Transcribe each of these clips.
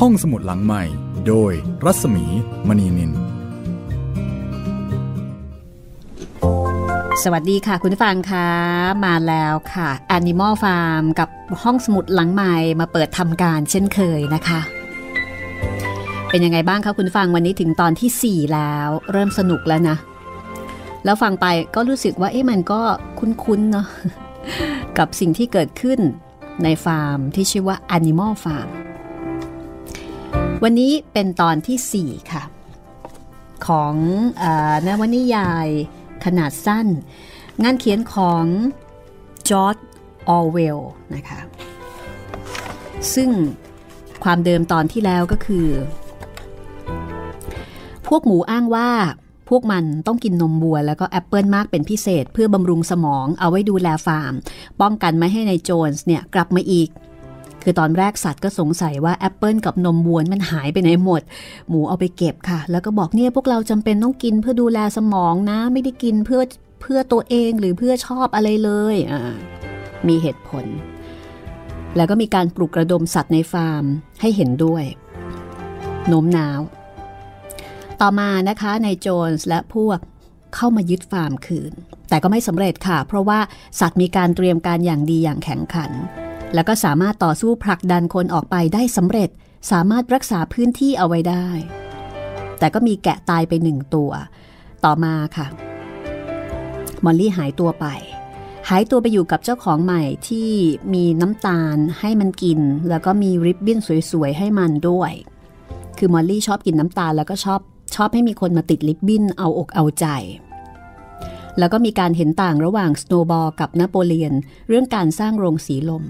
ห้องสมุดหลังใหม่ โดยรัศมีมณีนิน สวัสดีค่ะคุณผู้ฟังคะมาแล้วค่ะ Animal Farm กับห้องสมุดหลังใหม่มาเปิดทำการเช่นเคยนะคะ เป็นยังไงบ้างคะคุณฟังวันนี้ถึงตอนที่ 4 แล้ว เริ่มสนุกแล้วนะ แล้วฟังไปก็รู้สึกว่าเอ๊ะมันก็คุ้นๆเนาะกับสิ่งที่เกิดขึ้นในฟาร์มที่ชื่อว่า Animal Farm วันนี้เป็นตอนที่ 4 ค่ะ ของนวนิยายขนาดสั้น งานเขียนของจอร์จ ออร์เวลล์นะคะ ซึ่งความเดิมตอนที่แล้วก็คือ พวกหมูอ้างว่าพวกมันต้องกินนมวัวแล้วก็แอปเปิลมากเป็นพิเศษ เพื่อบำรุงสมองเอาไว้ดูแลฟาร์ม ป้องกันไม่ให้ในายโจนส์เนี่ยกลับมาอีก คือตอนแรกสัตว์ก็สงสัยว่าแอปเปิลกับนมวัวมันหายไปไหนหมด หมูเอาไปเก็บค่ะ แล้วก็บอกเนี่ยพวกเราจำเป็นต้องกินเพื่อดูแลสมองนะ ไม่ได้กินเพื่อเพื่อตัวเองหรือเพื่อชอบอะไรเลยอ่ามีเหตุผล แล้วก็มีการปลุกระดมสัตว์ในฟาร์มให้เห็นด้วยโน้มน้าว ต่อมานะคะในโจนส์และพวกเข้ามายึดฟาร์มคืน แต่ก็ไม่สำเร็จค่ะ เพราะว่าสัตว์มีการเตรียมการอย่างดีอย่างแข็งขัน แล้วก็สามารถต่อสู้ผลักดันคนออกไปได้สำเร็จ สามารถรักษาพื้นที่เอาไว้ได้ แต่ก็มีแกะตายไปหนึ่งตัว ต่อมาค่ะ มอลลี่หายตัวไป หายตัวไปอยู่กับเจ้าของใหม่ที่มีน้ำตาลให้มันกิน แล้วก็มีริบบิ้นสวยๆให้มันด้วย คือมอลลี่ชอบกินน้ำตาลแล้วก็ชอบชอบให้มีคนมาติดริบบิ้นเอาอกเอาใจแล้วก็มีการเห็นต่างระหว่างสโนบอลกับนโปเลียน เรื่องการสร้างโรงสีลม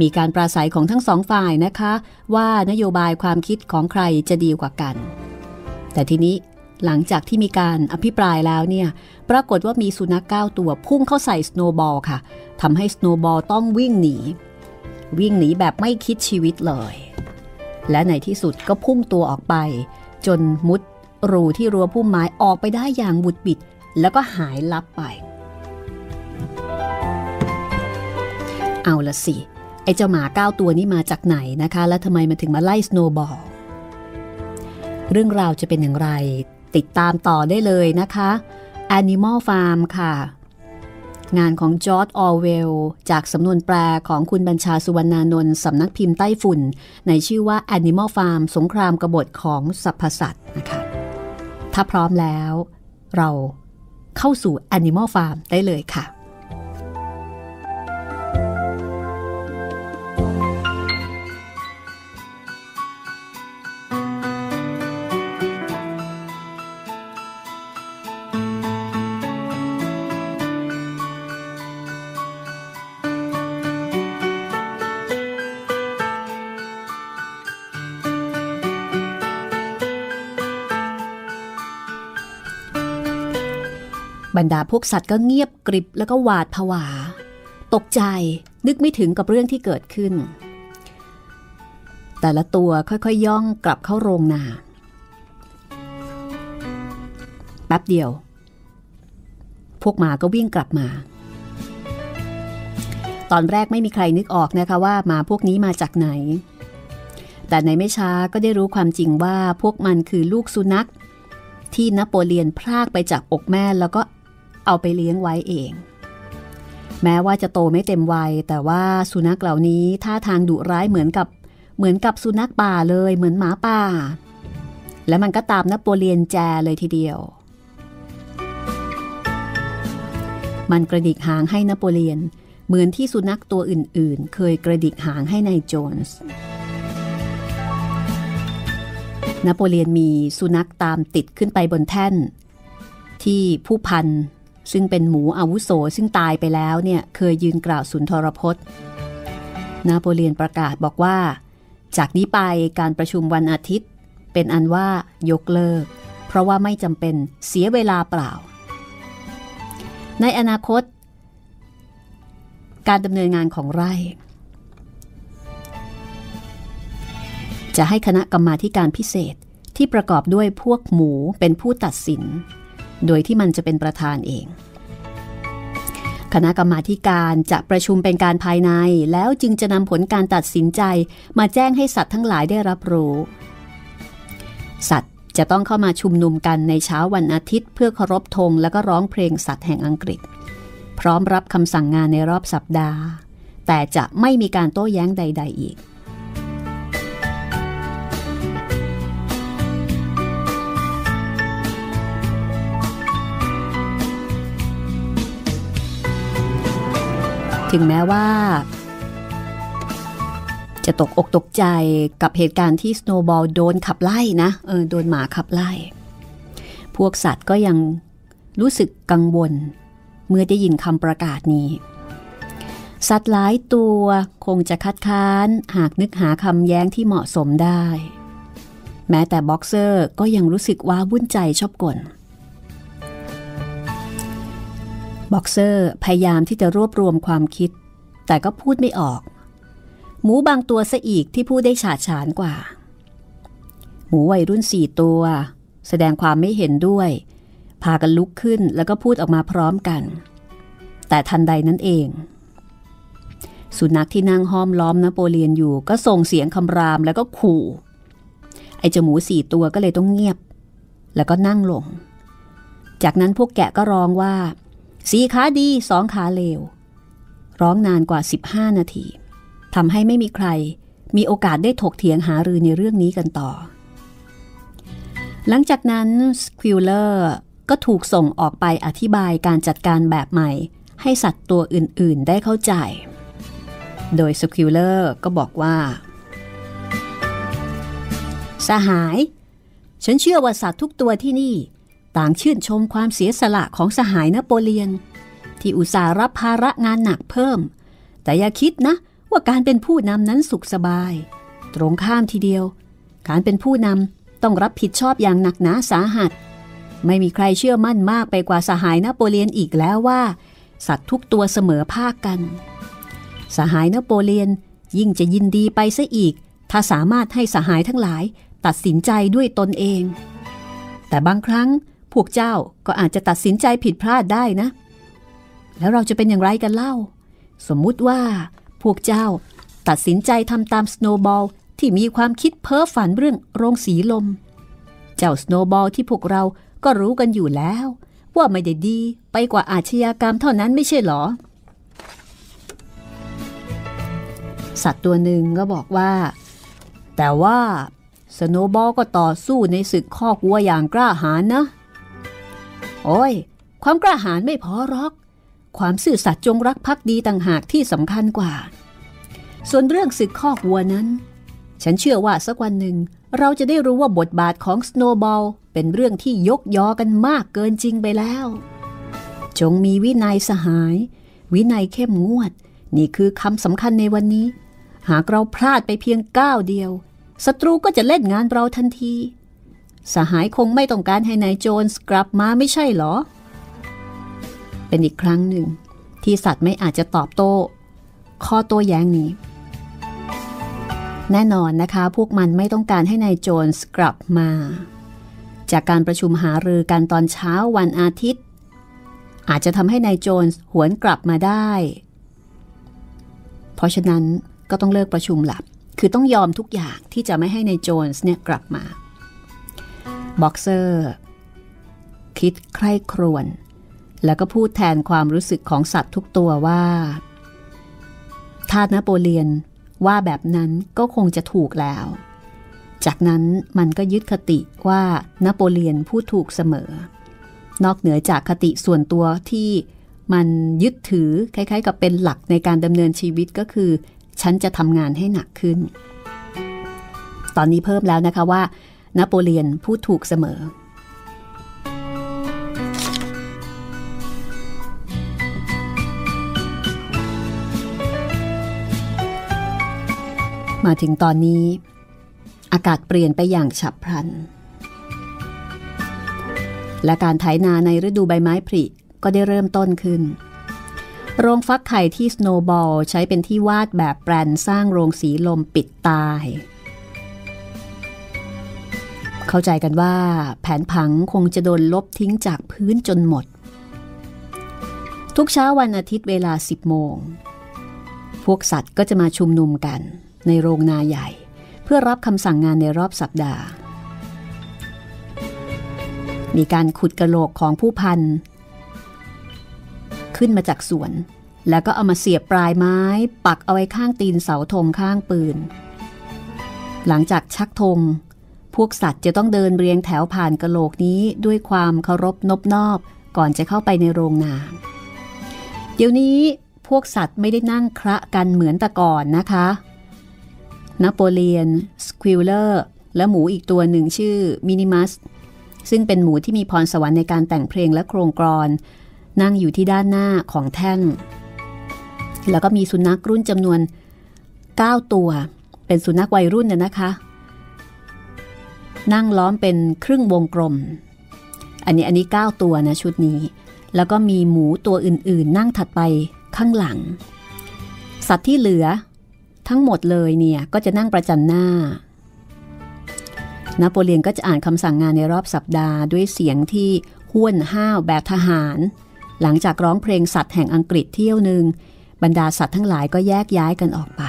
มีการปราศรัยของทั้งสองฝ่ายนะคะ ว่านโยบายความคิดของใครจะดีกว่ากัน แต่ทีนี้หลังจากที่มีการอภิปรายแล้วเนี่ย ปรากฏว่ามีสุนัขเก้าตัวพุ่งเข้าใส่สโนบอลค่ะทำให้สโนบอลต้องวิ่งหนี วิ่งหนีแบบไม่คิดชีวิตเลย และในที่สุดก็พุ่งตัวออกไป จนมุดรูที่รั้วพุ่มไม้ออกไปได้อย่างบุดบิด แล้วก็หายลับไป เอาละสิ ไอ้เจ้าหมาเก้าตัวนี้มาจากไหนนะคะ และทำไมมันถึงมาไล่สโนบอลเรื่องราวจะเป็นอย่างไร ติดตามต่อได้เลยนะคะ Animal Farm ค่ะ งานของจอร์ดออเวลจากสำนวนแปลของคุณบัญชาสุวรรณานนท์สำนักพิมพ์ใต้ฝุ่น ในชื่อว่า Animal Farm สงครามกบฏของสรรพสัตว์นะคะ ถ้าพร้อมแล้ว เราเข้าสู่ Animal Farm ได้เลยค่ะ รรดาพวกสัตว์ก็เงียบกริบแล้วก็หวาดผวา ตกใจนึกไม่ถึงกับเรื่องที่เกิดขึ้น แต่ละตัวค่อยๆยย่องกลับเข้าโรงนาแป๊บเดียว พวกหมาก็วิ่งกลับมา ตอนแรกไม่มีใครนึกออกนะคะว่าหมาพวกนี้มาจากไหน แต่ในไม่ช้าก็ได้รู้ความจริงว่าพวกมันคือลูกสุนัขที่นโปเลียนพรากไปจากอกแม่แล้วก็ เอาไปเลี้ยงไว้เอง แม้ว่าจะโตไม่เต็มวัย แต่ว่าสุนัขเหล่านี้ท่าทางดุร้ายเหมือนกับเหมือนกับสุนัขป่าเลยเหมือนหมาป่า และมันก็ตามนโปเลียนแจเลยทีเดียว มันกระดิกหางให้นโปเลียน เหมือนที่สุนัขตัวอื่นๆ เคยกระดิกหางให้ในายโจนส์นโปเลียนมีสุนัขตามติดขึ้นไปบนแท่น ที่ผู้พัน ซึ่งเป็นหมูอาวุโสซึ่งตายไปแล้วเนี่ยเคยยืนกล่าวสุนทรพจน์ นาโปเลียนประกาศบอกว่า จากนี้ไปการประชุมวันอาทิตย์ เป็นอันว่ายกเลิก เพราะว่าไม่จำเป็นเสียเวลาเปล่า ในอนาคต การดำเนินงานของไร่ จะให้คณะกรรมาการพิเศษที่ประกอบด้วยพวกหมูเป็นผู้ตัดสิน โดยที่มันจะเป็นประธานเอง คณะกรรมาการจะประชุมเป็นการภายใน แล้วจึงจะนำผลการตัดสินใจมาแจ้งให้สัตว์ทั้งหลายได้รับรู้ สัตว์จะต้องเข้ามาชุมนุมกันในเช้าวันอาทิตย์เพื่อเคารพธงแล้วก็ร้องเพลงสัตว์แห่งอังกฤษ พร้อมรับคำสั่งงานในรอบสัปดาห์ แต่จะไม่มีการโต้แย้งใด ๆ อีก ถึงแม้ว่า จะตกอกตกใจกับเหตุการณ์ที่สโนบอลโดนขับไล่นะเออโดนหมาขับไล่ พวกสัตว์ก็ยังรู้สึกกังวล เมื่อได้ยินคำประกาศนี้ สัตว์หลายตัวคงจะคัดค้านหากนึกหาคำแย้งที่เหมาะสมได้ แม้แต่บ็อกเซอร์ก็ยังรู้สึกว่าวุ่นใจชอบกล บ็อกเซอร์พยายามที่จะรวบรวมความคิด แต่ก็พูดไม่ออก หมูบางตัวซะอีกที่พูดได้ฉาดฉานกว่า หมูวัยรุ่นสี่ตัว แสดงความไม่เห็นด้วย พากันลุกขึ้นแล้วก็พูดออกมาพร้อมกัน แต่ทันใดนั้นเอง สุนัขที่นั่งห้อมล้อมนโปเลียนอยู่ ก็ส่งเสียงคำรามแล้วก็ขู่ ไอ้เจ้าหมูสี่ตัวก็เลยต้องเงียบ แล้วก็นั่งลง จากนั้นพวกแกะก็ร้องว่า สี่ขาดีสองขาเลว ร้องนานกว่า 15 นาทีทำให้ไม่มีใครมีโอกาสได้ถกเถียงหารือในเรื่องนี้กันต่อ หลังจากนั้นสควิลเลอร์ก็ถูกส่งออกไปอธิบายการจัดการแบบใหม่ ให้สัตว์ตัวอื่นๆได้เข้าใจ โดยสควิลเลอร์ก็บอกว่า สหาย ฉันเชื่อว่าสัตว์ทุกตัวที่นี่ ต่างชื่นชมความเสียสละของสหายนโปเลียน ที่อุตส่าห์รับภาระงานหนักเพิ่ม แต่อย่าคิดนะว่าการเป็นผู้นำนั้นสุขสบาย ตรงข้ามทีเดียว การเป็นผู้นำต้องรับผิดชอบอย่างหนักหนาสาหัส ไม่มีใครเชื่อมั่นมากไปกว่าสหายนโปเลียนอีกแล้วว่า สัตว์ทุกตัวเสมอภาคกัน สหายนโปเลียนยิ่งจะยินดีไปซะอีก ถ้าสามารถให้สหายทั้งหลายตัดสินใจด้วยตนเอง แต่บางครั้ง พวกเจ้าก็อาจจะตัดสินใจผิดพลาดได้นะ แล้วเราจะเป็นอย่างไรกันเล่า สมมุติว่าพวกเจ้าตัดสินใจทำตามสโนบอลที่มีความคิดเพ้อฝันเรื่องโรงสีลม เจ้าสโนบอลที่พวกเราก็รู้กันอยู่แล้ว ว่าไม่ได้ดีไปกว่าอาชญากรรมเท่านั้นไม่ใช่หรอ สัตว์ตัวหนึ่งก็บอกว่า แต่ว่าสโนบอลก็ต่อสู้ในศึกคอกวัวอย่างกล้าหาญนะ โอ้ย ความกล้าหาญไม่พอรอก ความซื่อสัตย์จงรักภักดีต่างหากที่สำคัญกว่า ส่วนเรื่องศึกคอกวัวนั้น ฉันเชื่อว่าสักวันหนึ่ง เราจะได้รู้ว่าบทบาทของสโนบอลเป็นเรื่องที่ยกยอกันมากเกินจริงไปแล้ว จงมีวินัยสหาย วินัยเข้มงวด นี่คือคำสำคัญในวันนี้ หากเราพลาดไปเพียงก้าวเดียวศัตรูก็จะเล่นงานเราทันที สหายคงไม่ต้องการให้นายโจนส์กลับมาไม่ใช่หรอ เป็นอีกครั้งหนึ่ง ที่สัตว์ไม่อาจจะตอบโต้ ข้อโต้แย้งนี้ แน่นอนนะคะ พวกมันไม่ต้องการให้นายโจนส์กลับมา จากการประชุมหารือกันตอนเช้าวันอาทิตย์ อาจจะทำให้นายโจนส์หวนกลับมาได้ เพราะฉะนั้นก็ต้องเลิกประชุมหลับ คือต้องยอมทุกอย่างที่จะไม่ให้นายโจนส์เนี่ยกลับมา บ็อกเซอร์ คิดใคร่ครวญแล้วก็พูดแทนความรู้สึกของสัตว์ทุกตัวว่าถ้านโปเลียนว่าแบบนั้นก็คงจะถูกแล้ว จากนั้นมันก็ยึดคติว่านโปเลียนพูดถูกเสมอ นอกเหนือจากคติส่วนตัวที่มันยึดถือคล้ายๆ กับเป็นหลักในการดำเนินชีวิตก็คือ ฉันจะทำงานให้หนักขึ้น ตอนนี้เพิ่มแล้วนะคะว่า นโปเลียนพูดถูกเสมอ มาถึงตอนนี้ อากาศเปลี่ยนไปอย่างฉับพลัน และการไถนาในฤดูใบไม้ผลิก็ได้เริ่มต้นขึ้น โรงฟักไข่ที่สโนบอลใช้เป็นที่วาดแบบแปลนสร้างโรงสีลมปิดตาย เข้าใจกันว่าแผนผังคงจะโดนลบทิ้งจากพื้นจนหมด ทุกเช้าวันอาทิตย์เวลา 10 โมง พวกสัตว์ก็จะมาชุมนุมกันในโรงนาใหญ่ เพื่อรับคำสั่งงานในรอบสัปดาห์ มีการขุดกระโหลกของผู้พัน ขึ้นมาจากสวน แล้วก็เอามาเสียบปลายไม้ ปักเอาไว้ข้างตีนเสาธงข้างปืน หลังจากชักธง พวกสัตว์จะต้องเดินเรียงแถวผ่านกระโหลกนี้ด้วยความเคารพนบนอบก่อนจะเข้าไปในโรงนา เดี๋ยวนี้พวกสัตว์ไม่ได้นั่งคระกันเหมือนแต่ก่อนนะคะ นโปเลียน สควิลเลอร์ และหมูอีกตัวหนึ่งชื่อมินิมัส ซึ่งเป็นหมูที่มีพรสวรรค์ในการแต่งเพลงและโคลงกลอน นั่งอยู่ที่ด้านหน้าของแท่น แล้วก็มีสุนัขรุ่นจำนวน 9 ตัว เป็นสุนัขวัยรุ่นเนี่ยนะคะ นั่งล้อมเป็นครึ่งวงกลม อันนี้อันนี้ 9 ตัวนะชุดนี้ แล้วก็มีหมูตัวอื่นๆ นั่งถัดไปข้างหลัง สัตว์ที่เหลือ ทั้งหมดเลยเนี่ยก็จะนั่งประจันหน้านโปเลียนก็จะอ่านคำสั่งงานในรอบสัปดาห์ด้วยเสียงที่ห้วนห้าวแบบทหาร หลังจากร้องเพลงสัตว์แห่งอังกฤษเที่ยวหนึ่งบรรดาสัตว์ทั้งหลายก็แยกย้ายกันออกไป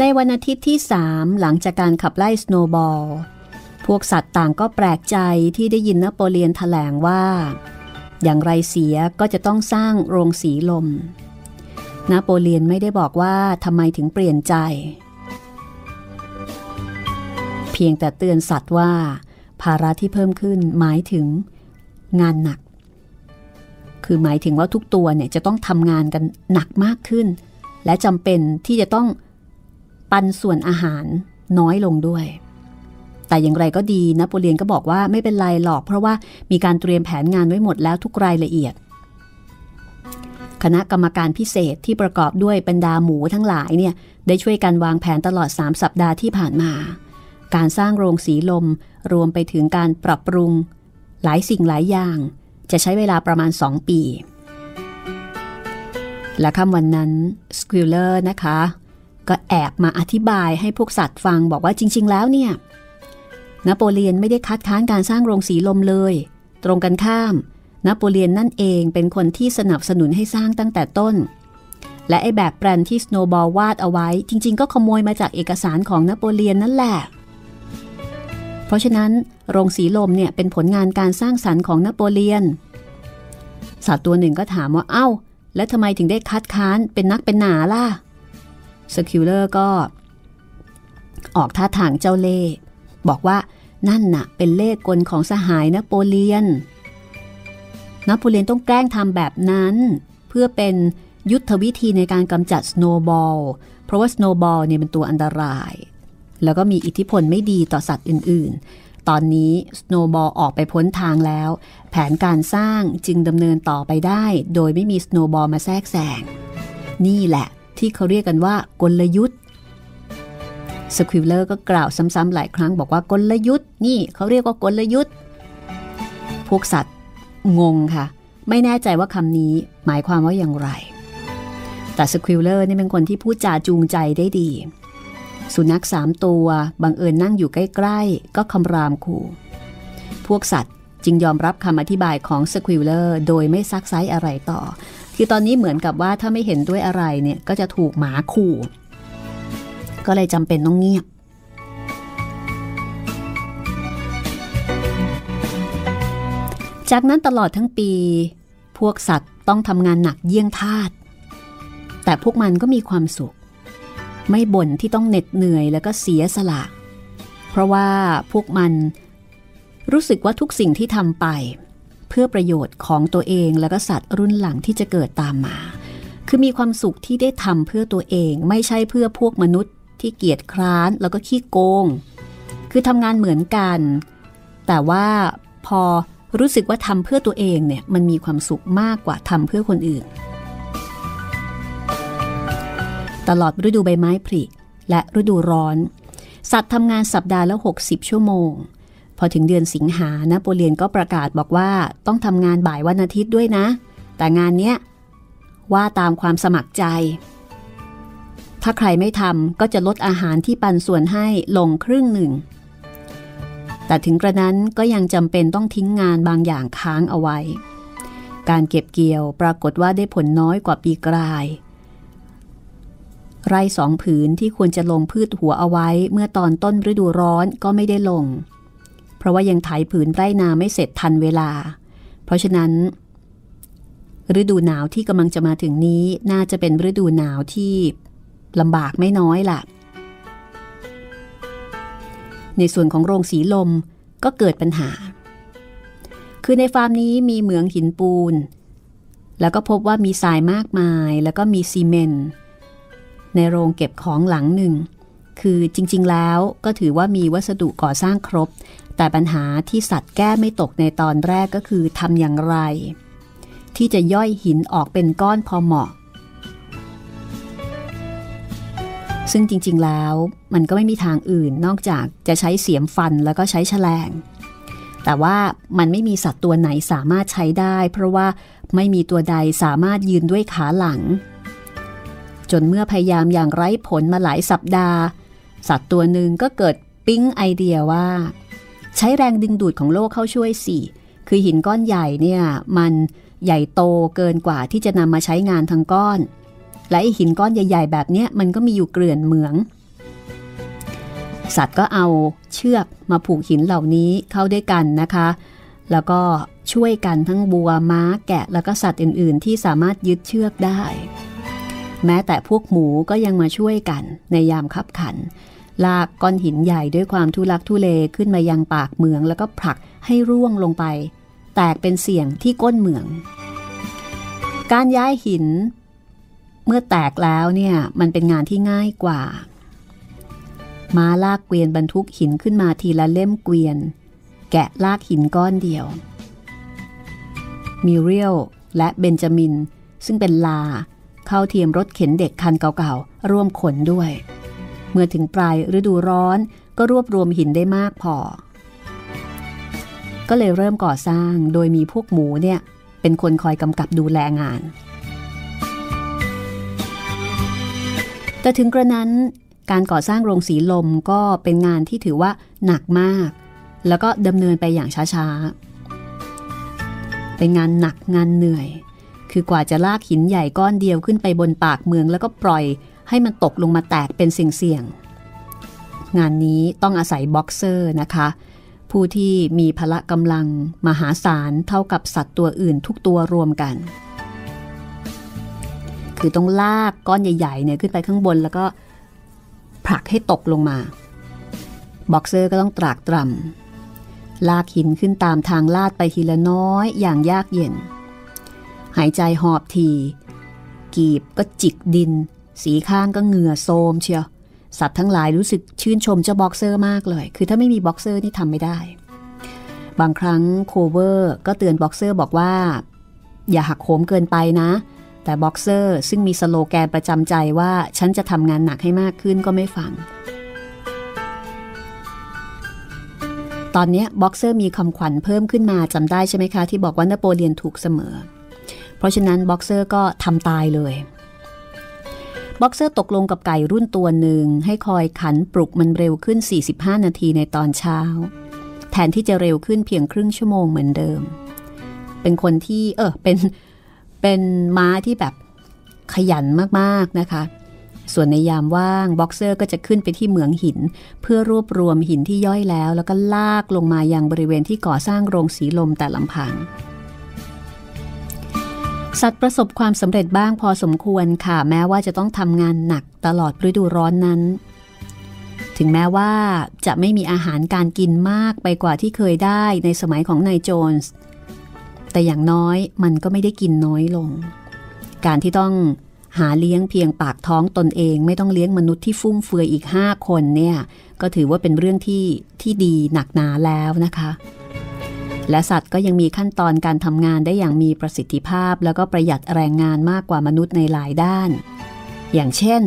ในวันอาทิตย์ที่สามหลังจากการขับไล่สโนบอล พวกสัตว์ต่างก็แปลกใจที่ได้ยินนโปเลียนถแถลงว่า อย่างไรเสียก็จะต้องสร้างโรงสีลม นโปเลียนไม่ได้บอกว่าทำไมถึงเปลี่ยนใจ เพียงแต่เตือนสัตว์ว่า ภาระที่เพิ่มขึ้นหมายถึงงานหนัก คือหมายถึงว่าทุกตัวเนี่ยจะต้องทำงานกันหนักมากขึ้น และจำเป็นที่จะต้อง ปันส่วนอาหารน้อยลงด้วย แต่อย่างไรก็ดีนโปเลียนก็บอกว่าไม่เป็นไรหรอกเพราะว่ามีการเตรียมแผนงานไว้หมดแล้วทุกรายละเอียด คณะกรรมการพิเศษที่ประกอบด้วยบรรดาหมูทั้งหลายเนี่ยได้ช่วยกันวางแผนตลอด 3 สัปดาห์ที่ผ่านมา การสร้างโรงสีลมรวมไปถึงการปรับปรุง หลายสิ่งหลายอย่าง จะใช้เวลาประมาณ 2 ปีและค่ำวันนั้นสควิลเลอร์นะคะ ก็แอบมาอธิบายให้พวกสัตว์ฟังบอกว่าจริง ๆ แล้วเนี่ยนโปเลียนไม่ได้คัดค้านการสร้างโรงสีลมเลย ตรงกันข้าม นโปเลียนนั่นเองเป็นคนที่สนับสนุนให้สร้างตั้งแต่ต้น และไอ้แบบแปลนที่สโนบอลวาดเอาไว้ จริง ๆ ก็ขโมยมาจากเอกสารของนโปเลียนนั่นแหละ เพราะฉะนั้นโรงสีลมเนี่ยเป็นผลงานการสร้างสรรค์ของนโปเลียน สัตว์ตัวหนึ่งก็ถามว่าเอ้า แล้วทำไมถึงได้คัดค้านเป็นนักเป็นหนาล่ะ สควิลเลอร์ก็ออกท่าทางเจ้าเล่ห์บอกว่านั่นน่ะ เป็นเล่ห์กลของสหายนโปเลียน นโปเลียนต้องแกล้งทำแบบนั้น เพื่อเป็นยุทธวิธีในการกำจัดสโนบอล เพราะว่าสโนบอลเนี่ยเป็นตัวอันตราย แล้วก็มีอิทธิพลไม่ดีต่อสัตว์อื่น ๆ ตอนนี้สโนบอลออกไปพ้นทางแล้ว แผนการสร้างจึงดำเนินต่อไปได้ โดยไม่มีสโนบอลมาแทรกแซงนี่แหละ ที่เขาเรียกกันว่ากลยุทธ์สควิลเลอร์ก็กล่าวซ้ำๆหลายครั้งบอกว่ากลยุทธ์นี่เขาเรียกว่ากลยุทธ์พวกสัตว์งงค่ะ ไม่แน่ใจว่าคำนี้หมายความว่าอย่างไร แต่สควิลเลอร์นี่เป็นคนที่พูดจาจูงใจได้ดี สุนัขสามตัวบังเอิญนั่งอยู่ใกล้ๆ ก็คำรามขู่พวกสัตว์จึงยอมรับคำอธิบายของสควิลเลอร์โดยไม่ซักไซอะไรต่อ คือตอนนี้เหมือนกับว่าถ้าไม่เห็นด้วยอะไรเนี่ยก็จะถูกหมาขู่ ก็เลยจำเป็นต้องเงียบ จากนั้นตลอดทั้งปี พวกสัตว์ต้องทำงานหนักเยี่ยงทาสแต่พวกมันก็มีความสุข ไม่บ่นที่ต้องเหน็ดเหนื่อยแล้วก็เสียสละ เพราะว่าพวกมันรู้สึกว่าทุกสิ่งที่ทำไป เพื่อประโยชน์ของตัวเองแล้วก็สัตว์รุ่นหลังที่จะเกิดตามมา คือมีความสุขที่ได้ทำเพื่อตัวเองไม่ใช่เพื่อพวกมนุษย์ที่เกียจคร้านแล้วก็ขี้โกง คือทำงานเหมือนกัน แต่ว่าพอรู้สึกว่าทำเพื่อตัวเองเนี่ยมันมีความสุขมากกว่าทำเพื่อคนอื่น ตลอดฤดูใบไม้ผลิและฤดูร้อน สัตว์ทำงานสัปดาห์ละ 60 ชั่วโมง พอถึงเดือนสิงหานะโปเลียนก็ประกาศบอกว่าต้องทำงานบ่ายวันอาทิตย์ด้วยนะ แต่งานเนี้ยว่าตามความสมัครใจ ถ้าใครไม่ทำก็จะลดอาหารที่ปันส่วนให้ลงครึ่งหนึ่ง แต่ถึงกระนั้นก็ยังจำเป็นต้องทิ้งงานบางอย่างค้างเอาไว้ การเก็บเกี่ยวปรากฏว่าได้ผลน้อยกว่าปีกลาย ไร่สองผืนที่ควรจะลงพืชหัวเอาไว้ เมื่อตอนต้นฤดูร้อนก็ไม่ได้ลง เพราะว่ายังไถผืนไร่นาไม่เสร็จทันเวลา เพราะฉะนั้น ฤดูหนาวที่กำลังจะมาถึงนี้น่าจะเป็นฤดูหนาวที่ลำบากไม่น้อยล่ะ ในส่วนของโรงสีลมก็เกิดปัญหา คือในฟาร์มนี้มีเหมืองหินปูน แล้วก็พบว่ามีทรายมากมาย แล้วก็มีซีเมนต์ในโรงเก็บของหลังหนึ่ง คือจริง ๆ แล้วก็ถือว่ามีวัสดุก่อสร้างครบแต่ปัญหาที่สัตว์แก้ไม่ตกในตอนแรกก็คือทำอย่างไร ที่จะย่อยหินออกเป็นก้อนพอเหมาะ ซึ่งจริงๆแล้วมันก็ไม่มีทางอื่นนอกจากจะใช้เสียมฟันแล้วก็ใช้แฉลง แต่ว่ามันไม่มีสัตว์ตัวไหนสามารถใช้ได้ เพราะว่าไม่มีตัวใดสามารถยืนด้วยขาหลัง จนเมื่อพยายามอย่างไร้ผลมาหลายสัปดาห์ สัตว์ตัวหนึ่งก็เกิดปิ๊งไอเดียว่า ใช้แรงดึงดูดของโลกเข้าช่วยสิคือหินก้อนใหญ่เนี่ยมันใหญ่โตเกินกว่าที่จะนำมาใช้งานทั้งก้อน และไอหินก้อนใหญ่ ๆ แบบเนี้ยมันก็มีอยู่เกลื่อนเหมือง สัตว์ก็เอาเชือกมาผูกหินเหล่านี้เข้าด้วยกันนะคะ แล้วก็ช่วยกันทั้งบัวม้าแกะแล้วก็สัตว์อื่น ๆ ที่สามารถยึดเชือกได้ แม้แต่พวกหมูก็ยังมาช่วยกันในยามขับขัน ลากก้อนหินใหญ่ด้วยความทุลักทุเลขึ้นมายังปากเมือง แล้วก็ผลักให้ร่วงลงไป แตกเป็นเสียงที่ก้นเมือง การย้ายหิน เมื่อแตกแล้วเนี่ยมันเป็นงานที่ง่ายกว่า ม้าลากเกวียนบรรทุกหินขึ้นมาทีละเล่มเกวียน แกะลากหินก้อนเดียว มิเรียลและเบนจามิน ซึ่งเป็นลา เข้าเทียมรถเข็นเด็กคันเก่าๆร่วมขนด้วย เมื่อถึงปลายฤดูร้อนก็รวบรวมหินได้มากพอ ก็เลยเริ่มก่อสร้างโดยมีพวกหมูเนี่ย เป็นคนคอยกำกับดูแลงาน แต่ถึงกระนั้นการก่อสร้างโรงสีลมก็เป็นงานที่ถือว่าหนักมาก แล้วก็ดำเนินไปอย่างช้าๆ เป็นงานหนักงานเหนื่อย คือกว่าจะลากหินใหญ่ก้อนเดียวขึ้นไปบนปากเมืองแล้วก็ปล่อย ให้มันตกลงมาแตกเป็นเสี่ยงๆงานนี้ต้องอาศัยบ็อกเซอร์นะคะ ผู้ที่มีพละกำลังมหาศาลเท่ากับสัตว์ตัวอื่นทุกตัวรวมกัน คือต้องลากก้อนใหญ่ๆเนี่ยขึ้นไปข้างบนแล้วก็ผลักให้ตกลงมา บ็อกเซอร์ก็ต้องตรากตรำลากหินขึ้นตามทางลาดไปทีละน้อยอย่างยากเย็น หายใจหอบที กีบก็จิกดิน สีข้างก็เหงื่อโซมเชียว สัตว์ทั้งหลายรู้สึกชื่นชมเจ้าบ็อกเซอร์มากเลย คือถ้าไม่มีบ็อกเซอร์นี่ทำไม่ได้ บางครั้งโคลเวอร์ก็เตือนบ็อกเซอร์บอกว่า อย่าหักโหมเกินไปนะ แต่บ็อกเซอร์ซึ่งมีสโลแกนประจำใจว่าฉันจะทำงานหนักให้มากขึ้นก็ไม่ฟัง ตอนนี้บ็อกเซอร์มีคำขวัญเพิ่มขึ้นมาจำได้ใช่ไหมคะ ที่บอกว่านโปเลียนถูกเสมอ เพราะฉะนั้นบ็อกเซอร์ก็ทำตายเลย บ็อกเซอร์ตกลงกับไก่รุ่นตัวหนึ่ง ให้คอยขันปลุกมันเร็วขึ้น 45 นาทีในตอนเช้า แทนที่จะเร็วขึ้นเพียงครึ่งชั่วโมงเหมือนเดิม เป็นคนที่เออเป็นเป็นม้าที่แบบขยันมากๆนะคะ ส่วนในยามว่างบ็อกเซอร์ก็จะขึ้นไปที่เหมืองหิน เพื่อรวบรวมหินที่ย่อยแล้ว แล้วก็ลากลงมายังบริเวณที่ก่อสร้างโรงสีลมแต่ลำพัง สัตว์ประสบความสำเร็จบ้างพอสมควรค่ะ แม้ว่าจะต้องทำงานหนักตลอดฤดูร้อนนั้น ถึงแม้ว่าจะไม่มีอาหารการกินมากไปกว่าที่เคยได้ในสมัยของนายโจนส์แต่อย่างน้อยมันก็ไม่ได้กินน้อยลง การที่ต้องหาเลี้ยงเพียงปากท้องตนเองไม่ต้องเลี้ยงมนุษย์ที่ฟุ่มเฟือยอีกห้าคนเนี่ย ก็ถือว่าเป็นเรื่องที่ที่ดีหนักหนาแล้วนะคะ และสัตว์ก็ยังมีขั้นตอนการทำงานได้อย่างมีประสิทธิภาพ แล้วก็ประหยัดแรงงานมากกว่ามนุษย์ในหลายด้าน อย่างเช่น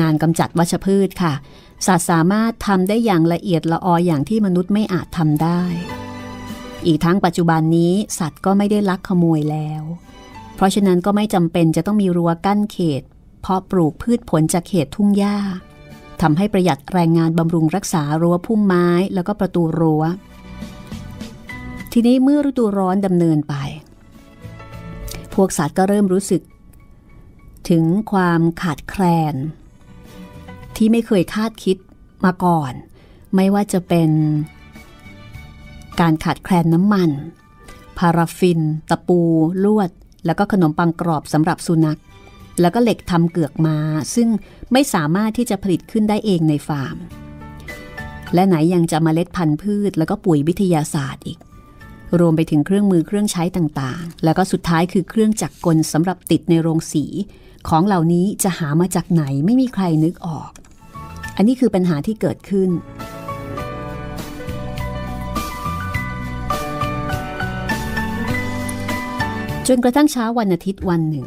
งานกำจัดวัชพืชค่ะ สัตว์สามารถทำได้อย่างละเอียดละอออย่างที่มนุษย์ไม่อาจทำได้ อีกทั้งปัจจุบันนี้สัตว์ก็ไม่ได้ลักขโมยแล้ว เพราะฉะนั้นก็ไม่จำเป็นจะต้องมีรั้วกั้นเขต เพราะปลูกพืชผลจากเขตทุ่งหญ้าทำให้ประหยัดแรงงานบำรุงรักษารั้วพุ่มไม้แล้วก็ประตูรั้ว ทีนี้เมื่อฤดูร้อนดำเนินไป พวกสัตว์ก็เริ่มรู้สึก ถึงความขาดแคลน ที่ไม่เคยคาดคิดมาก่อน ไม่ว่าจะเป็นการขาดแคลนน้ำมัน พาราฟิน ตะปู ลวด แล้วก็ขนมปังกรอบสำหรับสุนัข แล้วก็เหล็กทำเกือกมา ซึ่งไม่สามารถที่จะผลิตขึ้นได้เองในฟาร์ม และไหนยังจะมเมล็ดพันธุ์พืช แล้วก็ปุ๋ยวิทยาศาสตร์อีก รวมไปถึงเครื่องมือเครื่องใช้ต่างๆ แล้วก็สุดท้ายคือเครื่องจักรกลสำหรับติดในโรงสี ของเหล่านี้จะหามาจากไหนไม่มีใครนึกออก อันนี้คือปัญหาที่เกิดขึ้น จนกระทั่งเช้าวันอาทิตย์วันหนึ่ง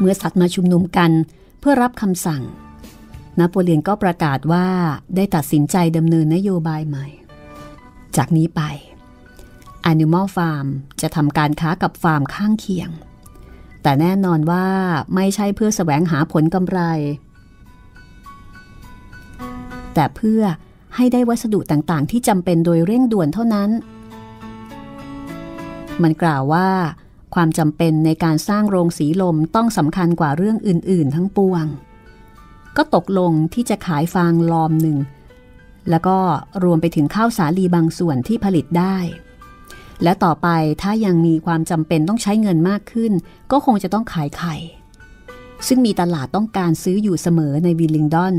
เมื่อสัตว์มาชุมนุมกัน เพื่อรับคำสั่ง นโปเลียนก็ประกาศว่าได้ตัดสินใจดำเนินนโยบายใหม่ จากนี้ไป Animal Farm จะทำการค้ากับฟาร์มข้างเคียง แต่แน่นอนว่าไม่ใช่เพื่อแสวงหาผลกำไร แต่เพื่อให้ได้วัสดุต่างๆ ที่จำเป็นโดยเร่งด่วนเท่านั้น มันกล่าวว่า ความจำเป็นในการสร้างโรงสีลมต้องสำคัญกว่าเรื่องอื่น ๆ ทั้งปวง ก็ตกลงที่จะขายฟางลอมหนึ่ง แล้วก็รวมไปถึงข้าวสาลีบางส่วนที่ผลิตได้ และต่อไปถ้ายังมีความจำเป็นต้องใช้เงินมากขึ้น ก็คงจะต้องขายไข่ ซึ่งมีตลาดต้องการซื้ออยู่เสมอในวิลลิงดอน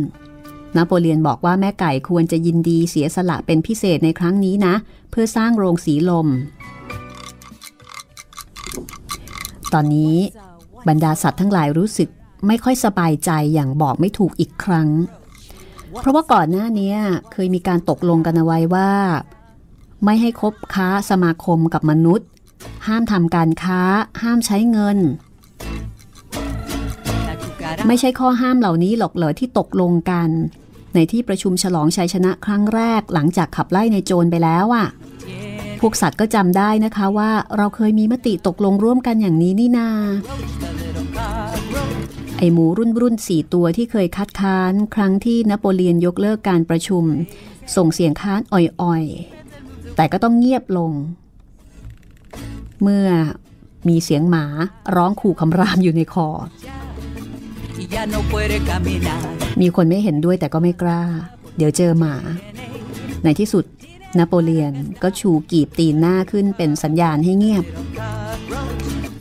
นโปเลียนบอกว่าแม่ไก่ควรจะยินดีเสียสละเป็นพิเศษในครั้งนี้นะ เพื่อสร้างโรงสีลม ตอนนี้บรรดาสัตว์ทั้งหลายรู้สึกไม่ค่อยสบายใจอย่างบอกไม่ถูกอีกครั้ง เพราะว่าก่อนหน้านี้เคยมีการตกลงกันเอาไว้ว่า ไม่ให้คบค้าสมาคมกับมนุษย์ ห้ามทำการค้า ห้ามใช้เงิน ไม่ใช่ข้อห้ามเหล่านี้หรอกเหรอที่ตกลงกัน ในที่ประชุมฉลองชัยชนะครั้งแรกหลังจากขับไล่ในโจรไปแล้วอะ่ะ พวกสัตว์ก็จำได้นะคะว่าเราเคยมีมติตกลงร่วมกันอย่างนี้นี่นา ไอหมูรุ่นรุ่นสี่ตัวที่เคยคัดค้านครั้งที่นโปเลียนยกเลิกการประชุม ส่งเสียงค้านอ่อยๆ แต่ก็ต้องเงียบลง เมื่อมีเสียงหมาร้องขู่คำรามอยู่ในคอ มีคนไม่เห็นด้วยแต่ก็ไม่กล้า เดี๋ยวเจอหมา ในที่สุด นโปเลียนก็ชูกีบตีนหน้าขึ้นเป็นสัญญาณให้เงียบ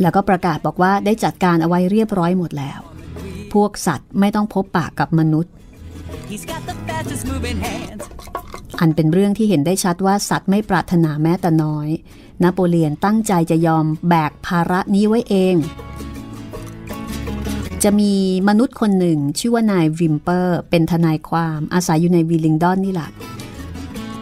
แล้วก็ประกาศบอกว่าได้จัดการเอาไว้เรียบร้อยหมดแล้ว พวกสัตว์ไม่ต้องพบปากกับมนุษย์ อันเป็นเรื่องที่เห็นได้ชัดว่าสัตว์ไม่ปรารถนาแม้แต่น้อย นโปเลียนตั้งใจจะยอมแบกภาระนี้ไว้เอง จะมีมนุษย์คนหนึ่งชื่อว่านายวิมเปอร์ เป็นทนายความอาศัยอยู่ในวิลลิงดอนนี่แหละ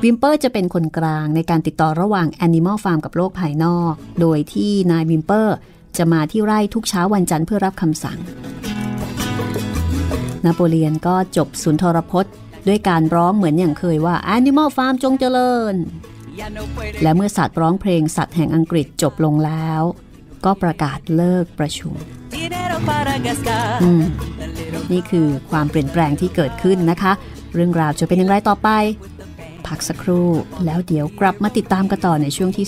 วิมเปอร์จะเป็นคนกลางในการติดต่อระหว่าง Animal Farm กับโลกภายนอก โดยที่นายวิมเปอร์จะมาที่ไร่ทุกเช้าวันจันทร์เพื่อรับคำสั่ง นโปเลียนก็จบสุนทรพจน์ ด้วยการร้องเหมือนอย่างเคยว่า Animal Farm จงเจริญ และเมื่อสัตว์ร้องเพลงสัตว์แห่งอังกฤษจบลงแล้ว ก็ประกาศเลิกประชุมนี่คือความเปลี่ยนแปลงที่เกิดขึ้นนะคะ เรื่องราวจะเป็นอย่างไรต่อไป พักสักครู่ แล้วเดี๋ยวกลับมาติดตามกันต่อในช่วงที่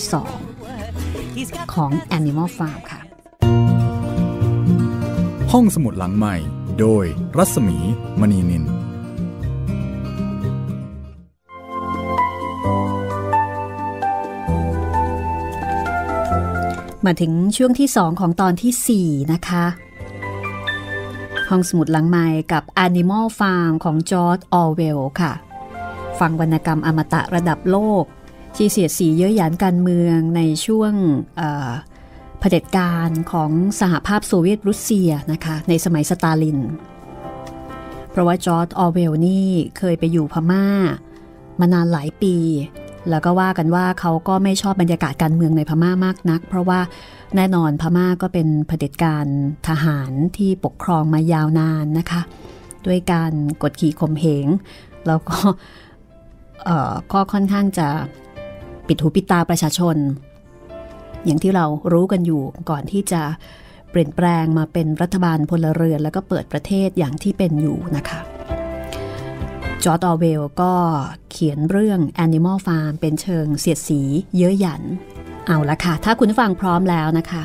2 ของ Animal Farm ค่ะ ห้องสมุดหลังใหม่ โดยรัศมีมณีนินมาถึงช่วงที่ 2 ของตอนที่ 4 นะคะ ห้องสมุดหลังใหม่กับ Animal Farm ของจอร์ดออเวลค่ะ ฟังวรรณกรรมอมตะระดับโลก ที่เสียดสีเยอะหยันการเมืองในช่วงเผด็จการของสหภาพโซเวียตรัสเซียนะคะในสมัยสตาลิน เพราะว่าจอร์ดออเวลนี่เคยไปอยู่พม่า มานานหลายปี แล้วก็ว่ากันว่าเขาก็ไม่ชอบบรรยากาศการเมืองในพม่ามากนัก เพราะว่าแน่นอนพม่าก็เป็นเผด็จการทหารที่ปกครองมายาวนานนะคะ ด้วยการกดขี่ข่มเหงแล้วก็ ก็ค่อนข้างจะปิดหูปิดตาประชาชน อย่างที่เรารู้กันอยู่ก่อนที่จะเปลี่ยนแปลงมาเป็นรัฐบาลพลเรือน แล้วก็เปิดประเทศอย่างที่เป็นอยู่นะคะจอร์ดอเวลก็เขียนเรื่อง Animal Farm เป็นเชิงเสียดสีเยอะหยัน เอาละค่ะ ถ้าคุณฟังพร้อมแล้วนะคะ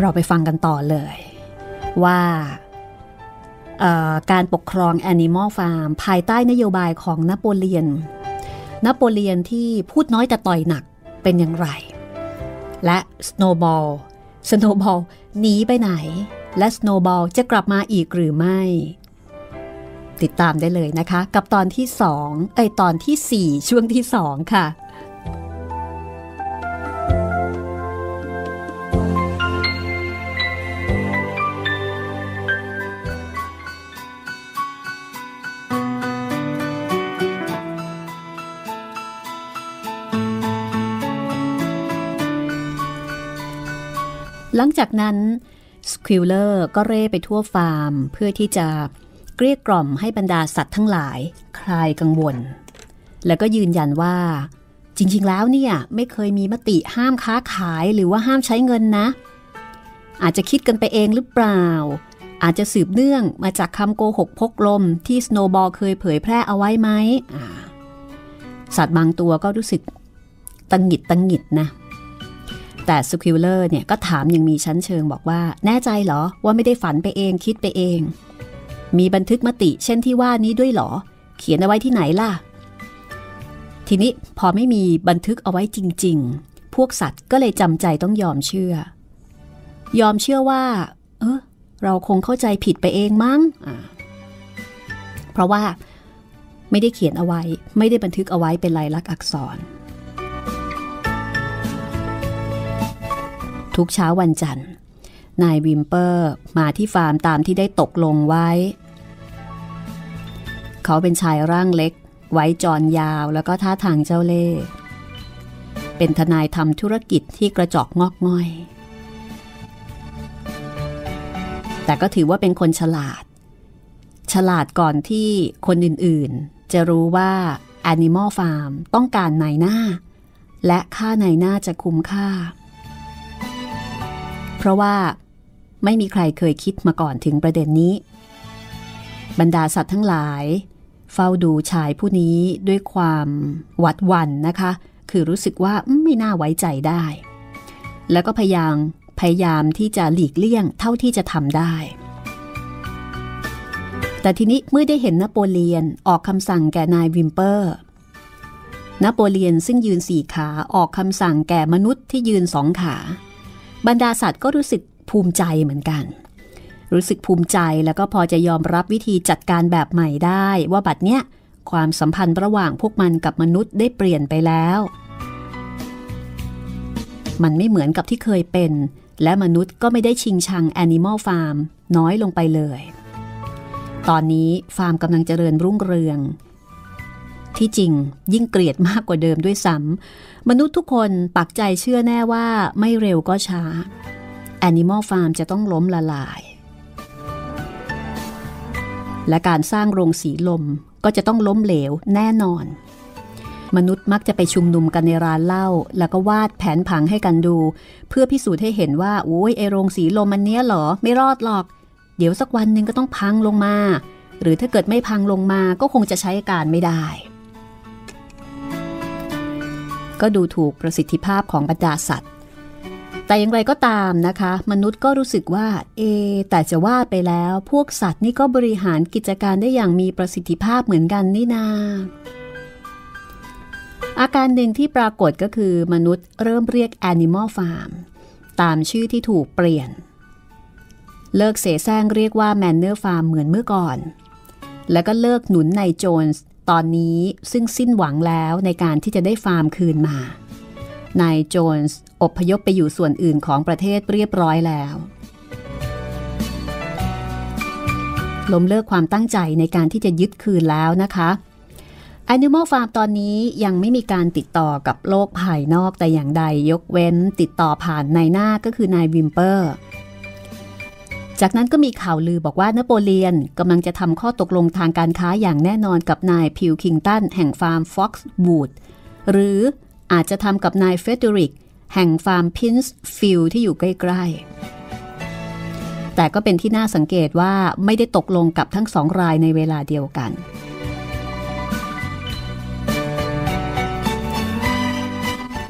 เราไปฟังกันต่อเลย ว่า การปกครอง Animal Farm ภายใต้นโยบายของนโปเลียน นโปเลียนที่พูดน้อยแต่ต่อยหนักเป็นอย่างไร และสโนบอลสโนบอลหนีไปไหน และสโนบอลจะกลับมาอีกหรือไม่ ติดตามได้เลยนะคะ กับตอนที่ 2 เอ้ยตอนที่ 4 ช่วงที่ 2 ค่ะ หลังจากนั้นสควิลเลอร์ก็เร่ไปทั่วฟาร์ม เพื่อที่จะเกลี้ยกล่อมให้บรรดาสัตว์ทั้งหลายคลายกังวล แล้วก็ยืนยันว่า จริงๆแล้วเนี่ยไม่เคยมีมติห้ามค้าขายหรือว่าห้ามใช้เงินนะ อาจจะคิดกันไปเองหรือเปล่า อาจจะสืบเนื่องมาจากคำโกหกพกลมที่สโนบอลเคยเผยแพร่เอาไว้ไหมสัตว์บางตัวก็รู้สึกตะหงิดตะหงิดนะ แต่สควิลเลอร์เนี่ยก็ถามอย่างมีชั้นเชิงบอกว่า แน่ใจเหรอว่าไม่ได้ฝันไปเองคิดไปเอง มีบันทึกมติเช่นที่ว่านี้ด้วยเหรอ เขียนเอาไว้ที่ไหนล่ะ ทีนี้พอไม่มีบันทึกเอาไว้จริง ๆ พวกสัตว์ก็เลยจำใจต้องยอมเชื่อ ยอมเชื่อว่า เออเราคงเข้าใจผิดไปเองมั้งเพราะว่าไม่ได้เขียนเอาไว้ ไม่ได้บันทึกเอาไว้เป็นลายลักษณ์อักษร ทุกเช้าวันจันทร์ นายวิมเปอร์มาที่ฟาร์มตามที่ได้ตกลงไว้ เขาเป็นชายร่างเล็ก ไว้จอนยาวแล้วก็ท่าทางเจ้าเล่ห์เป็นทนายทำธุรกิจที่กระจอกงอกง่อย แต่ก็ถือว่าเป็นคนฉลาด ฉลาดก่อนที่คนอื่นๆ จะรู้ว่า Animal Farm ต้องการนายหน้า และค่านายหน้าจะคุ้มค่า เพราะว่าไม่มีใครเคยคิดมาก่อนถึงประเด็นนี้ บรรดาสัตว์ทั้งหลาย เฝ้าดูชายผู้นี้ด้วยความหวัดวันนะคะ คือรู้สึกว่าไม่น่าไว้ใจได้ แล้วก็พยายามพยายามที่จะหลีกเลี่ยงเท่าที่จะทำได้ แต่ทีนี้เมื่อได้เห็นนโปเลียนออกคำสั่งแก่นายวิมเปอร์นโปเลียนซึ่งยืนสี่ขาออกคำสั่งแก่มนุษย์ที่ยืนสองขา บรรดาสัตว์ก็รู้สึกภูมิใจเหมือนกัน รู้สึกภูมิใจแล้วก็พอจะยอมรับวิธีจัดการแบบใหม่ได้ ว่าบัดเนี้ยความสัมพันธ์ระหว่างพวกมันกับมนุษย์ได้เปลี่ยนไปแล้ว มันไม่เหมือนกับที่เคยเป็น และมนุษย์ก็ไม่ได้ชิงชังแอนิมอลฟาร์มน้อยลงไปเลย ตอนนี้ฟาร์มกำลังเจริญรุ่งเรือง ที่จริงยิ่งเกลียดมากกว่าเดิมด้วยซ้ำมนุษย์ทุกคนปักใจเชื่อแน่ว่าไม่เร็วก็ช้า Animal Farm จะต้องล้มละลาย และการสร้างโรงสีลมก็จะต้องล้มเหลวแน่นอน มนุษย์มักจะไปชุมนุมกันในร้านเหล้าแล้วก็วาดแผนผังให้กันดู เพื่อพิสูจน์ให้เห็นว่าโอ้ยไอโรงสีลมมันเนี้ยหรอ ไม่รอดหรอก เดี๋ยวสักวันหนึ่งก็ต้องพังลงมา หรือถ้าเกิดไม่พังลงมาก็คงจะใช้การไม่ได้ ก็ดูถูกประสิทธิภาพของบรรดาสัตว์ แต่อย่างไรก็ตามนะคะ มนุษย์ก็รู้สึกว่าเอ แต่จะว่าไปแล้วพวกสัตว์นี่ก็บริหารกิจการได้อย่างมีประสิทธิภาพเหมือนกันนี่นาอาการหนึ่งที่ปรากฏก็คือมนุษย์เริ่มเรียก Animal Farm ตามชื่อที่ถูกเปลี่ยน เลิกเสแสร้งเรียกว่า Manor Farm เหมือนเมื่อก่อน แล้วก็เลิกหนุนในโจนส์ ตอนนี้ซึ่งสิ้นหวังแล้วในการที่จะได้ฟาร์มคืนมานายโจนส์อบพยพไปอยู่ส่วนอื่นของประเทศเรียบร้อยแล้วล้มเลิกความตั้งใจในการที่จะยึดคืนแล้วนะคะ Animal Farm ตอนนี้ยังไม่มีการติดต่อกับโลกภายนอกแต่อย่างใดยกเว้นติดต่อผ่านนายหน้าก็คือนายวิมเปอร์ จากนั้นก็มีข่าวลือบอกว่านโปเลียนกำลังจะทำข้อตกลงทางการค้าอย่างแน่นอนกับนายพิลคิงตันแห่งฟาร์มฟ็อกซ์วูดหรืออาจจะทำกับนายเฟรเดอริก แห่งฟาร์มพินช์ฟิลด์ที่อยู่ใกล้ๆ แต่ก็เป็นที่น่าสังเกตว่าไม่ได้ตกลงกับทั้งสองรายในเวลาเดียวกัน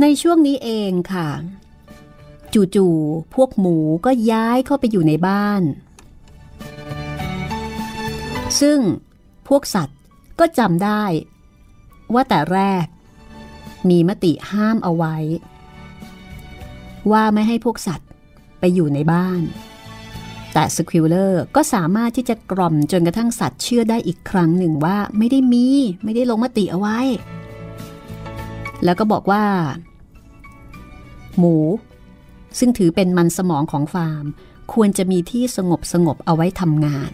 ในช่วงนี้เองค่ะ จู่ๆพวกหมูก็ย้ายเข้าไปอยู่ในบ้าน ซึ่งพวกสัตว์ก็จำได้ ว่าแต่แรก มีมติห้ามเอาไว้ ว่าไม่ให้พวกสัตว์ไปอยู่ในบ้าน แต่สควิลเลอร์ก็สามารถที่จะกล่อมจนกระทั่งสัตว์เชื่อได้อีกครั้งหนึ่งว่าไม่ได้มี ไม่ได้ลงมติเอาไว้ แล้วก็บอกว่า หมู ซึ่งถือเป็นมันสมองของฟาร์ม ควรจะมีที่สงบสงบเอาไว้ทำงาน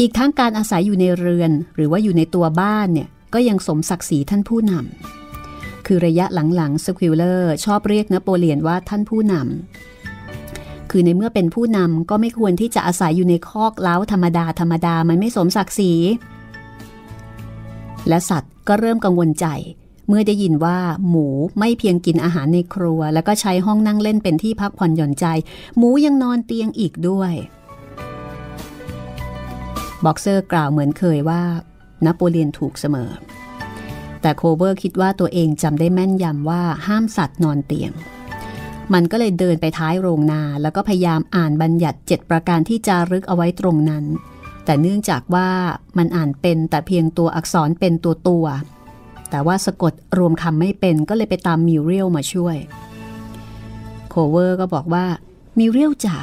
อีกทั้งการอาศัยอยู่ในเรือน หรือว่าอยู่ในตัวบ้านเนี่ยก็ยังสมศักดิ์ศรีท่านผู้นำคือระยะหลังๆสควิลเลอร์ชอบเรียกนโปเลียนว่าท่านผู้นำคือในเมื่อเป็นผู้นำก็ไม่ควรที่จะอาศัยอยู่ในคอกเล้าธรรมดาธรรมดามันไม่สมศักดิ์ศรีและสัตว์ก็เริ่มกังวลใจ เมื่อได้ยินว่าหมูไม่เพียงกินอาหารในครัว แล้วก็ใช้ห้องนั่งเล่นเป็นที่พักผ่อนหย่อนใจ หมูยังนอนเตียงอีกด้วยบ็อกเซอร์กล่าวเหมือนเคยว่านโปเลียนถูกเสมอ แต่โคลเวอร์คิดว่าตัวเองจำได้แม่นยำว่าห้ามสัตว์นอนเตียง มันก็เลยเดินไปท้ายโรงนา แล้วก็พยายามอ่านบัญญัติ 7 ประการที่จารึกเอาไว้ตรงนั้น แต่เนื่องจากว่ามันอ่านเป็นแต่เพียงตัวอักษรเป็นตัวตัว แต่ว่าสะกดรวมคำไม่เป็นก็เลยไปตามมิวเรียลมาช่วย โคลเวอร์ก็บอกว่ามิวเรียลจ๋า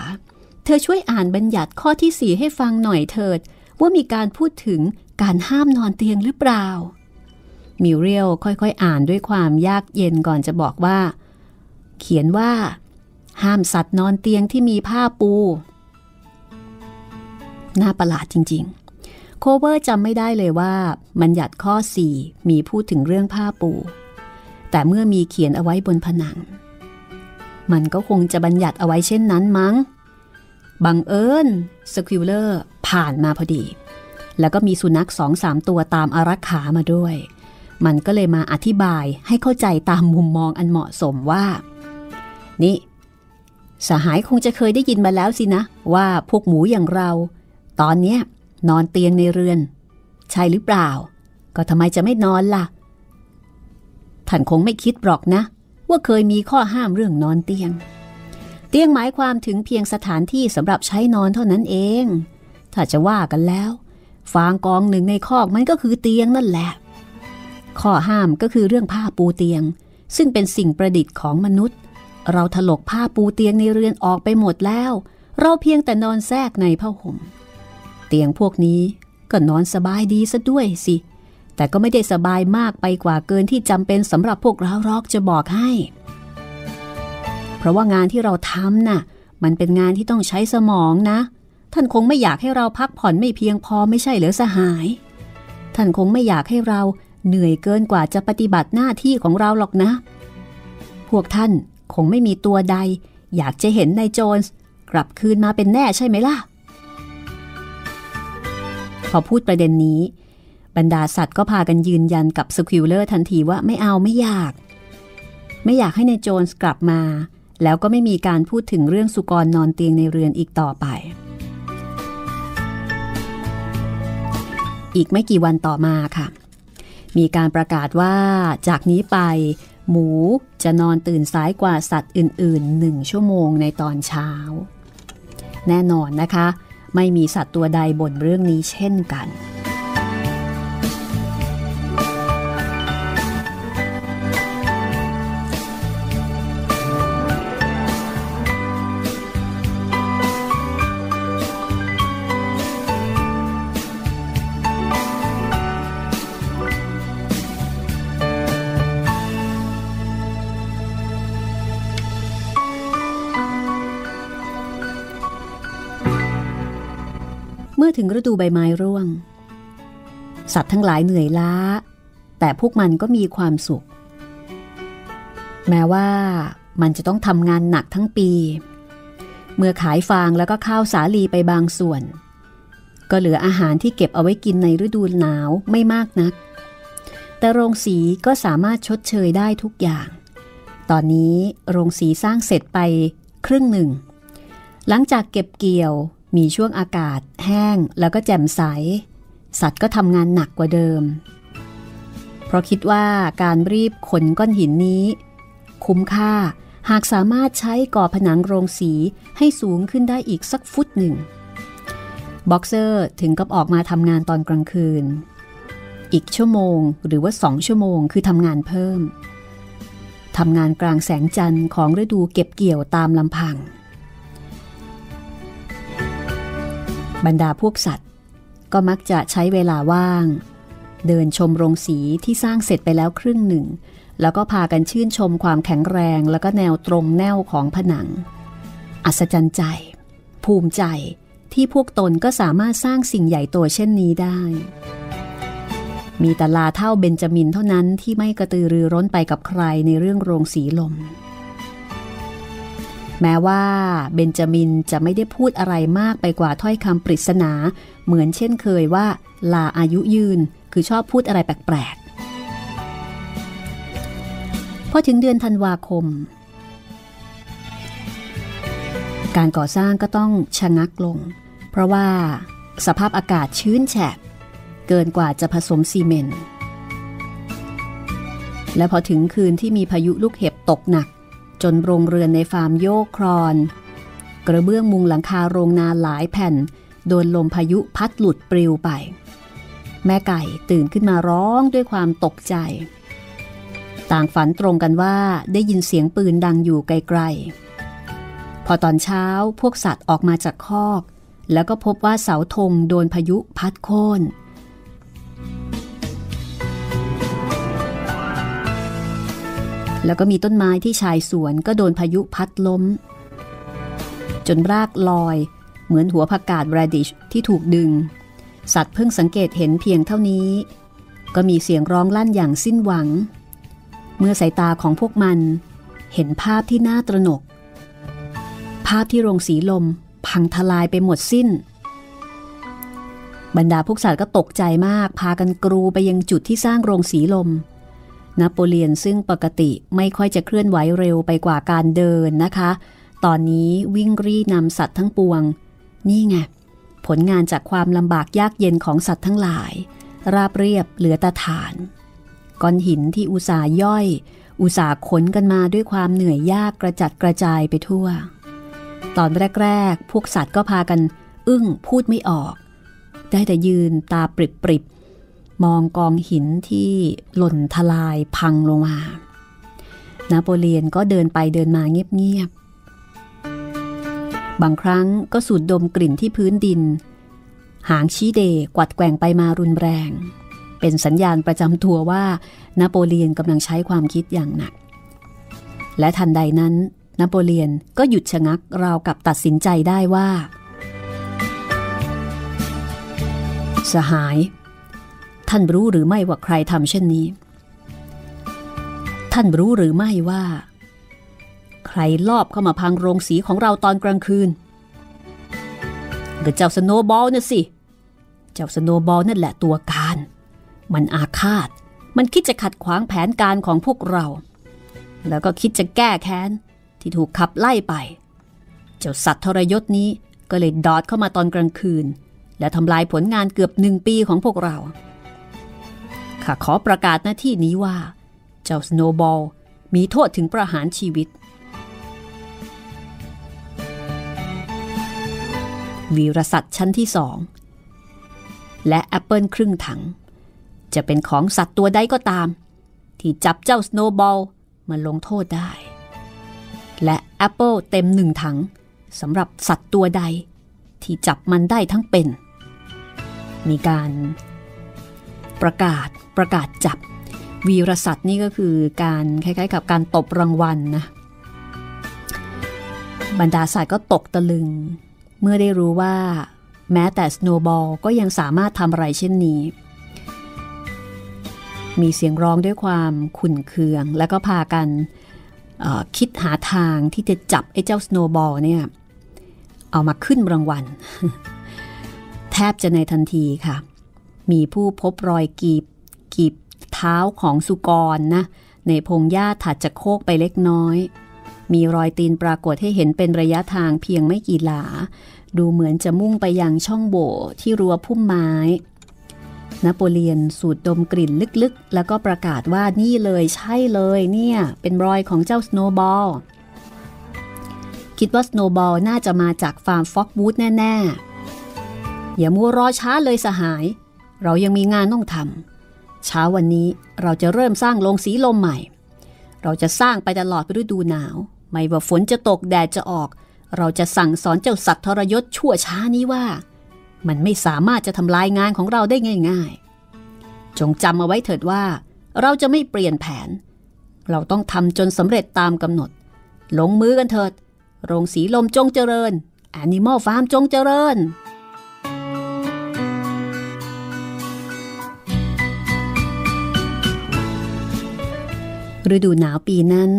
เธอช่วยอ่านบัญญัติข้อที่สี่ให้ฟังหน่อยเถิด ว่ามีการพูดถึงการห้ามนอนเตียงหรือเปล่า มิวเรียลค่อยๆ อ่านด้วยความยากเย็นก่อนจะบอกว่า เขียนว่า ห้ามสัตว์นอนเตียงที่มีผ้าปู น่าประหลาดจริงๆ โคลเวอร์จำไม่ได้เลยว่าบัญญัติข้อ 4 มีพูดถึงเรื่องผ้าปู แต่เมื่อมีเขียนเอาไว้บนผนัง มันก็คงจะบัญญัติเอาไว้เช่นนั้นมั้ง บังเอิญสควิลเลอร์ผ่านมาพอดี แล้วก็มีสุนัขสองสามตัวตามอารักขามาด้วย มันก็เลยมาอธิบายให้เข้าใจตามมุมมองอันเหมาะสมว่า นี่ สหายคงจะเคยได้ยินมาแล้วสินะ ว่าพวกหมูอย่างเรา ตอนเนี้ย นอนเตียงในเรือน ใช่หรือเปล่า ก็ทำไมจะไม่นอนล่ะ ท่านคงไม่คิดหรอกนะ ว่าเคยมีข้อห้ามเรื่องนอนเตียง เตียงหมายความถึงเพียงสถานที่สำหรับใช้นอนเท่านั้นเอง ถ้าจะว่ากันแล้วฟางกองหนึ่งในคอกมันก็คือเตียงนั่นแหละ ข้อห้ามก็คือเรื่องผ้าปูเตียง ซึ่งเป็นสิ่งประดิษฐ์ของมนุษย์ เราถลกผ้าปูเตียงในเรือนออกไปหมดแล้ว เราเพียงแต่นอนแทรกในผ้าห่ม เตียงพวกนี้ก็นอนสบายดีซะด้วยสิ แต่ก็ไม่ได้สบายมากไปกว่าเกินที่จำเป็นสำหรับพวกเรารอกจะบอกให้ เพราะว่างานที่เราทำน่ะ มันเป็นงานที่ต้องใช้สมองนะ ท่านคงไม่อยากให้เราพักผ่อนไม่เพียงพอไม่ใช่เหรือสหาย ท่านคงไม่อยากให้เราเหนื่อยเกินกว่าจะปฏิบัติหน้าที่ของเราหรอกนะ พวกท่านคงไม่มีตัวใด อยากจะเห็นนายโจนส์กลับคืนมาเป็นแน่ใช่ไหมล่ะ พอพูดประเด็นนี้ บรรดาสัตว์ก็พากันยืนยันกับสควิลเลอร์ทันทีว่าไม่เอาไม่อยาก ไม่อยากให้ในโจนส์กลับมา แล้วก็ไม่มีการพูดถึงเรื่องสุกรนอนเตียงในเรือนอีกต่อไป อีกไม่กี่วันต่อมาค่ะ มีการประกาศว่าจากนี้ไปหมูจะนอนตื่นสายกว่าสัตว์อื่นๆหนึ่งชั่วโมงในตอนเช้า แน่นอนนะคะ ไม่มีสัตว์ตัวใดบ่นเรื่องนี้เช่นกัน มื่อถึงฤดูใบไม้ร่วง สัตว์ทั้งหลายเหนื่อยล้า แต่พวกมันก็มีความสุข แม้ว่ามันจะต้องทำงานหนักทั้งปี เมื่อขายฟางแล้วก็ข้าวสาลีไปบางส่วน ก็เหลืออาหารที่เก็บเอาไว้กินในฤดูหนาวไม่มากนัก แต่โรงสีก็สามารถชดเชยได้ทุกอย่าง ตอนนี้โรงสีสร้างเสร็จไปครึ่งหนึ่ง หลังจากเก็บเกี่ยว มีช่วงอากาศ แห้งแล้วก็แจ่มใส สัตว์ก็ทำงานหนักกว่าเดิม เพราะคิดว่าการรีบขนก้อนหินนี้ คุ้มค่าหากสามารถใช้ก่อผนังโรงสีให้สูงขึ้นได้อีกสักฟุตหนึ่ง บ็อกเซอร์ถึงกับออกมาทำงานตอนกลางคืน อีกชั่วโมงหรือว่าสองชั่วโมงคือทำงานเพิ่มทำงานกลางแสงจันทร์ของฤดูเก็บเกี่ยวตามลำพัง บรรดาพวกสัตว์ ก็มักจะใช้เวลาว่าง เดินชมโรงสีที่สร้างเสร็จไปแล้วครึ่งหนึ่ง แล้วก็พากันชื่นชมความแข็งแรงแล้วก็แนวตรงแนวของผนัง อัศจรรย์ใจ ภูมิใจที่พวกตนก็สามารถสร้างสิ่งใหญ่โตเช่นนี้ได้ มีแตลาเท่าเบนจามินเท่านั้นที่ไม่กระตือรือร้นไปกับใครในเรื่องโรงสีลม แม้ว่าเบนจามินจะไม่ได้พูดอะไรมากไปกว่าถ้อยคำปริศนา เหมือนเช่นเคยว่า ลาอายุยืนคือชอบพูดอะไรแปลกพอถึงเดือนธันวาคม การก่อสร้างก็ต้องชะงักลง เพราะว่าสภาพอากาศชื้นแฉะเกินกว่าจะผสมซีเมนต์และพอถึงคืนที่มีพายุลูกเห็บตกหนัก จนโรงเรือนในฟาร์มโยกครอน กระเบื้องมุงหลังคาโรงนาหลายแผ่น โดนลมพายุพัดหลุดปลิวไป แม่ไก่ตื่นขึ้นมาร้องด้วยความตกใจ ต่างฝันตรงกันว่าได้ยินเสียงปืนดังอยู่ไกลๆ พอตอนเช้าพวกสัตว์ออกมาจากคอก แล้วก็พบว่าเสาธงโดนพายุพัดโค่น แล้วก็มีต้นไม้ที่ชายสวนก็โดนพายุพัดล้ม จนรากลอย เหมือนหัวผักกาดแรดิชที่ถูกดึง สัตว์เพิ่งสังเกตเห็นเพียงเท่านี้ ก็มีเสียงร้องลั่นอย่างสิ้นหวัง เมื่อสายตาของพวกมัน เห็นภาพที่น่าตระหนก ภาพที่โรงสีลมพังทลายไปหมดสิ้น บรรดาพวกสัตว์ก็ตกใจมากพากันกรูไปยังจุดที่สร้างโรงสีลม นโปเลียนซึ่งปกติไม่ค่อยจะเคลื่อนไหวเร็วไปกว่าการเดินนะคะ ตอนนี้วิ่งรีนำสัตว์ทั้งปวง นี่ไง ผลงานจากความลำบากยากเย็นของสัตว์ทั้งหลาย ราบเรียบเหลือตาฐาน ก้อนหินที่อุตสาย่อย อุตสาขนกันมาด้วยความเหนื่อยยากกระจัดกระจายไปทั่ว ตอนแรก ๆ พวกสัตว์ก็พากัน อึ้งพูดไม่ออก ได้แต่ยืนตาปริบปริบ มองกองหินที่หล่นทลายพังลงมา นโปเลียนก็เดินไปเดินมาเงียบๆ บางครั้งก็สูดดมกลิ่นที่พื้นดิน หางชี้เดกวัดแกว่งไปมารุนแรง เป็นสัญญาณประจำตัวว่านโปเลียนกำลังใช้ความคิดอย่างหนัก และทันใดนั้นนโปเลียนก็หยุดชะงักราวกับตัดสินใจได้ว่า สหาย ท่านรู้หรือไม่ว่าใครทำเช่นนี้ ท่านรู้หรือไม่ว่า ใครลอบเข้ามาพังโรงสีของเราตอนกลางคืนก็เจ้าสโนบอลน่ะสิ เจ้าสโนบอลนั่นแหละตัวการ มันอาฆาต มันคิดจะขัดขวางแผนการของพวกเรา แล้วก็คิดจะแก้แค้นที่ถูกขับไล่ไป เจ้าสัตว์ทรยศนี้ก็เลยดอดเข้ามาตอนกลางคืน และทำลายผลงานเกือบหนึ่งปีของพวกเรา ข้าขอประกาศหน้าที่นี้ว่า เจ้าสโนบอลมีโทษถึงประหารชีวิต วีรสัตว์ชั้นที่สองและแอปเปิลครึ่งถัง จะเป็นของสัตว์ตัวใดก็ตาม ที่จับเจ้าสโนบอลมาลงโทษได้ และแอปเปิลเต็มหนึ่งถังสำหรับสัตว์ตัวใด ที่จับมันได้ทั้งเป็น มีการ ประกาศประกาศจับ วีรสัตว์นี่ก็คือการคล้ายๆ กับการตบรางวัลนะบรรดาสัตว์ก็ตกตะลึง เมื่อได้รู้ว่า แม้แต่สโนบอลก็ยังสามารถทำอะไรเช่นนี้ มีเสียงร้องด้วยความขุ่นเคือง แล้วก็พากันคิดหาทางที่จะจับไอ้เจ้าสโนบอลเนี่ย เอามาขึ้นรางวัล แทบจะในทันทีค่ะ มีผู้พบรอยกีบกีบเท้าของสุกรนะ ในพงหญ้าถัดจากโคกไปเล็กน้อย มีรอยตีนปรากฏให้เห็นเป็นระยะทางเพียงไม่กี่หลา ดูเหมือนจะมุ่งไปยังช่องโบที่รั้วพุ่มไม้นโปเลียนสูดดมกลิ่นลึกๆ แล้วก็ประกาศว่านี่เลยใช่เลยเนี่ย เป็นรอยของเจ้าสโนบอล คิดว่าสโนบอลน่าจะมาจากฟาร์มฟ็อกวูดแน่ ๆ อย่ามัวรอช้าเลยสหาย เรายังมีงานต้องทำเช้าวันนี้เราจะเริ่มสร้างโรงสีลมใหม่ เราจะสร้างไปตลอดฤดูหนาว ไม่ว่าฝนจะตกแดดจะออก เราจะสั่งสอนเจ้าสัตว์ทรยศชั่วช้านี้ว่า มันไม่สามารถจะทำลายงานของเราได้ง่าย ๆ จงจำเอาไว้เถิดว่า เราจะไม่เปลี่ยนแผน เราต้องทำจนสำเร็จตามกำหนด ลงมือกันเถิด โรงสีลมจงเจริญแอนิมอลฟาร์มจงเจริญ ฤดูหนาวปีนั้น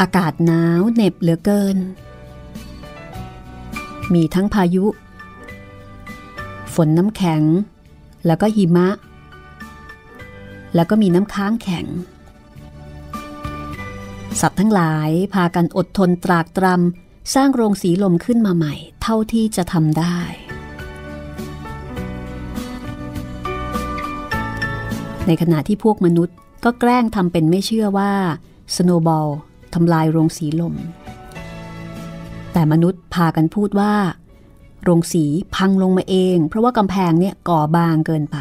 อากาศหนาวเหน็บเหลือเกิน มีทั้งพายุ ฝนน้ำแข็ง แล้วก็หิมะ แล้วก็มีน้ำค้างแข็ง สัตว์ทั้งหลายพากันอดทนตรากตรำสร้างโรงสีลมขึ้นมาใหม่ เท่าที่จะทำได้ในขณะที่พวกมนุษย์ ก็แกล้งทำเป็นไม่เชื่อว่าสโนบอลทำลายโรงสีลม แต่มนุษย์พากันพูดว่า โรงสีพังลงมาเอง เพราะว่ากำแพงเนี่ยก่อบางเกินไป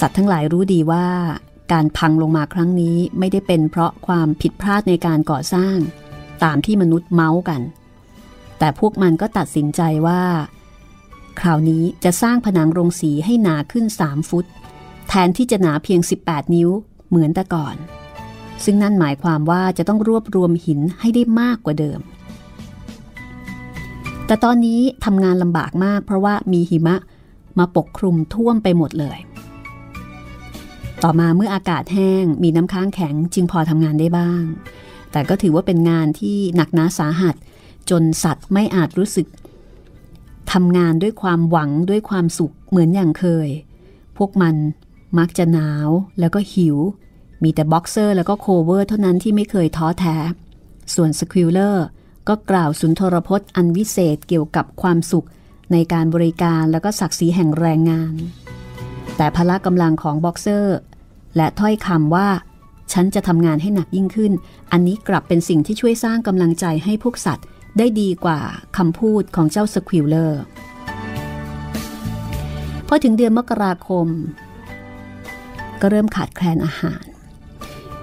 สัตว์ทั้งหลายรู้ดีว่า การพังลงมาครั้งนี้ไม่ได้เป็นเพราะความผิดพลาดในการก่อสร้าง ตามที่มนุษย์เมาส์กัน แต่พวกมันก็ตัดสินใจว่า คราวนี้จะสร้างผนังโรงสีให้หนาขึ้น 3 ฟุต แทนที่จะหนาเพียง 18 นิ้วเหมือนแต่ก่อน ซึ่งนั่นหมายความว่าจะต้องรวบรวมหินให้ได้มากกว่าเดิม แต่ตอนนี้ทำงานลำบากมากเพราะว่ามีหิมะมาปกคลุมท่วมไปหมดเลย ต่อมาเมื่ออากาศแห้งมีน้ำค้างแข็งจึงพอทำงานได้บ้าง แต่ก็ถือว่าเป็นงานที่หนักหนาสาหัส จนสัตว์ไม่อาจรู้สึก ทำงานด้วยความหวังด้วยความสุขเหมือนอย่างเคย พวกมันมักจะหนาวแล้วก็หิว มีแต่บ็อกเซอร์แล้วก็โคลเวอร์เท่านั้นที่ไม่เคยท้อแท้ ส่วนสควิลเลอร์ก็กล่าวสุนทรพจน์อันวิเศษเกี่ยวกับความสุขในการบริการแล้วก็ศักดิ์ศรีแห่งแรงงาน แต่พละกำลังของบ็อกเซอร์ และถ้อยคำว่า ฉันจะทำงานให้หนักยิ่งขึ้น อันนี้กลับเป็นสิ่งที่ช่วยสร้างกำลังใจให้พวกสัตว์ ได้ดีกว่าคำพูดของเจ้าสควิลเลอร์พอถึงเดือนมกราคม ก็เริ่มขาดแคลนอาหาร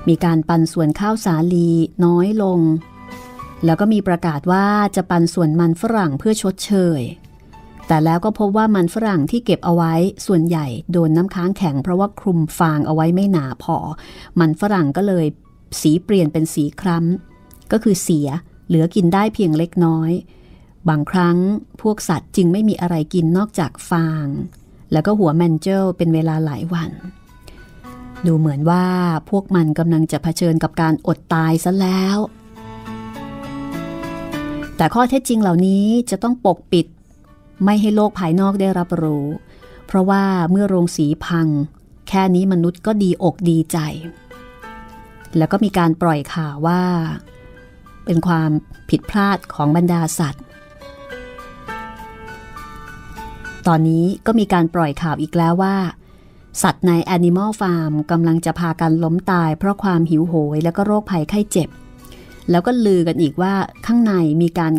มีการปันส่วนข้าวสาลีน้อยลง แล้วก็มีประกาศว่าจะปันส่วนมันฝรั่งเพื่อชดเชย แต่แล้วก็พบว่ามันฝรั่งที่เก็บเอาไว้ส่วนใหญ่โดนน้ำค้างแข็งเพราะว่าคลุมฟางเอาไว้ไม่หนาพอ มันฝรั่งก็เลยสีเปลี่ยนเป็นสีคล้ำก็คือเสีย เหลือกินได้เพียงเล็กน้อย บางครั้งพวกสัตว์จึงไม่มีอะไรกินนอกจากฟาง แล้วก็หัวแมนเจลเป็นเวลาหลายวัน ดูเหมือนว่าพวกมันกำลังจะเผชิญกับการอดตายซะแล้ว แต่ข้อเท็จจริงเหล่านี้จะต้องปกปิด ไม่ให้โลกภายนอกได้รับรู้ เพราะว่าเมื่อโรงสีพัง แค่นี้มนุษย์ก็ดีอกดีใจ แล้วก็มีการปล่อยข่าวว่า เป็นความผิดพลาดของบรรดาสัตว์ ตอนนี้ก็มีการปล่อยข่าวอีกแล้วว่า สัตว์ใน Animal Farm กำลังจะพากันล้มตายเพราะความหิวโหยและก็โรคภัยไข้เจ็บ แล้วก็ลือกันอีกว่าข้างในมีการ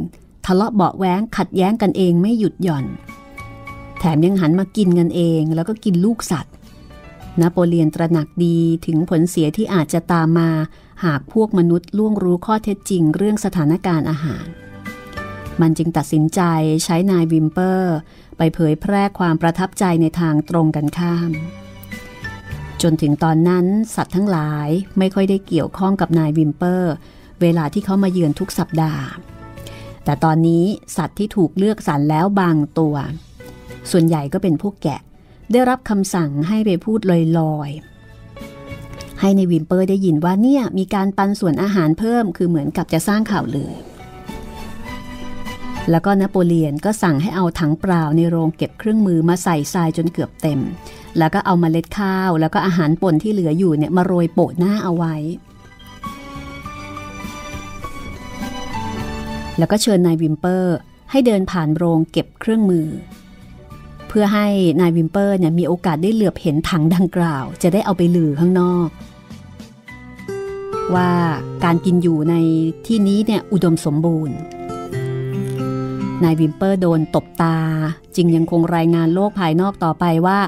ทะเลาะเบาะแว้งขัดแย้งกันเองไม่หยุดหย่อน แถมยังหันมากินกันเองแล้วก็กินลูกสัตว์นโปเลียนตระหนักดีถึงผลเสียที่อาจจะตามมา หากพวกมนุษย์ล่วงรู้ข้อเท็จจริงเรื่องสถานการณ์อาหาร มันจึงตัดสินใจใช้นายวิมเปอร์ ไปเผยแพร่ความประทับใจในทางตรงกันข้าม จนถึงตอนนั้นสัตว์ทั้งหลายไม่ค่อยได้เกี่ยวข้องกับนายวิมเปอร์ เวลาที่เขามาเยือนทุกสัปดาห์ แต่ตอนนี้สัตว์ที่ถูกเลือกสรรแล้วบางตัว ส่วนใหญ่ก็เป็นพวกแกะได้รับคำสั่งให้ไปพูดลอยๆ ให้นายวิมเปอร์ได้ยินว่าเนี่ยมีการปันส่วนอาหารเพิ่ม คือเหมือนกับจะสร้างข่าวลือแล้วก็นโปเลียนก็สั่งให้เอาถังเปล่าในโรงเก็บเครื่องมือมาใส่ทรายจนเกือบเต็ม แล้วก็เอามาเมล็ดข้าว แล้วก็อาหารป่นที่เหลืออยู่เนี่ยมาโรยโปะหน้าเอาไว้แล้วก็เชิญนายวิมเปอร์ ให้เดินผ่านโรงเก็บเครื่องมือ เพื่อให้นายวิมเปอร์เนี่ยมีโอกาสได้เหลือบเห็นถังดังกล่าว จะได้เอาไปลือข้างนอก ว่าการกินอยู่ในที่นี้เนี่ยอุดมสมบูรณ์ นายวิมเปอร์โดนตบตา จึงยังคงรายงานโลกภายนอกต่อไปว่า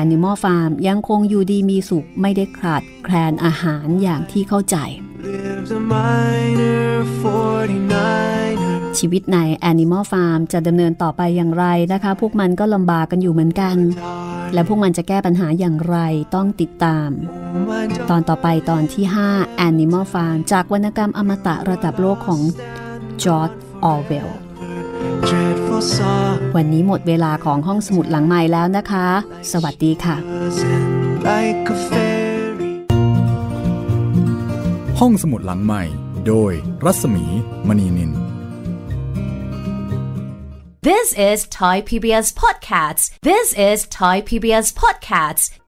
Animal Farm ยังคงอยู่ดีมีสุขไม่ได้ขาดแคลนอาหารอย่างที่เข้าใจ ชีวิตใน Animal Farm จะดำเนินต่อไปอย่างไรนะคะ พวกมันก็ลำบากกันอยู่เหมือนกัน และพวกมันจะแก้ปัญหาอย่างไรต้องติดตาม ตอนต่อไปตอนที่ 5 Animal Farm จากวรรณกรรมอมตะระดับโลกของจอร์ดออเวลวันนี้หมดเวลาของห้องสมุดหลังใหม่แล้วนะคะ สวัสดีค่ะ ห้องสมุดหลังใหม่ โดยรัศมีมณีนิน This is Thai PBS Podcasts. This is Thai PBS Podcasts.